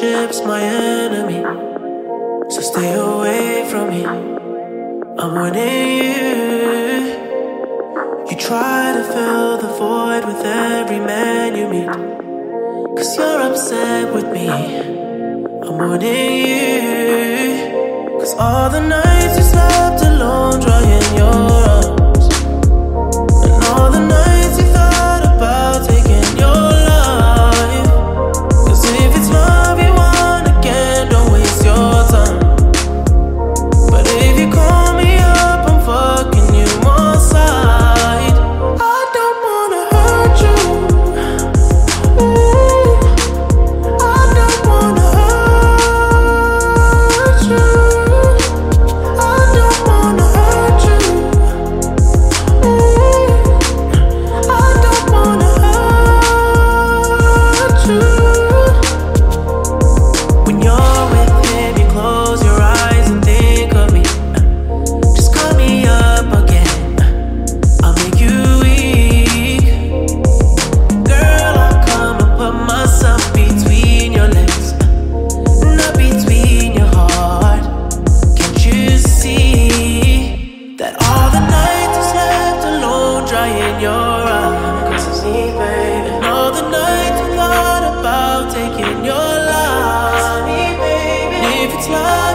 relationship's my enemy. So stay away from me. I'm warning you. You try to fill the void with every man you meet. Cause you're upset with me. I'm warning you. Cause all the nights All the nights I slept alone, drying your eyes. Cause it's me, baby. All the nights thought about taking your life. It's me, baby. If it's love.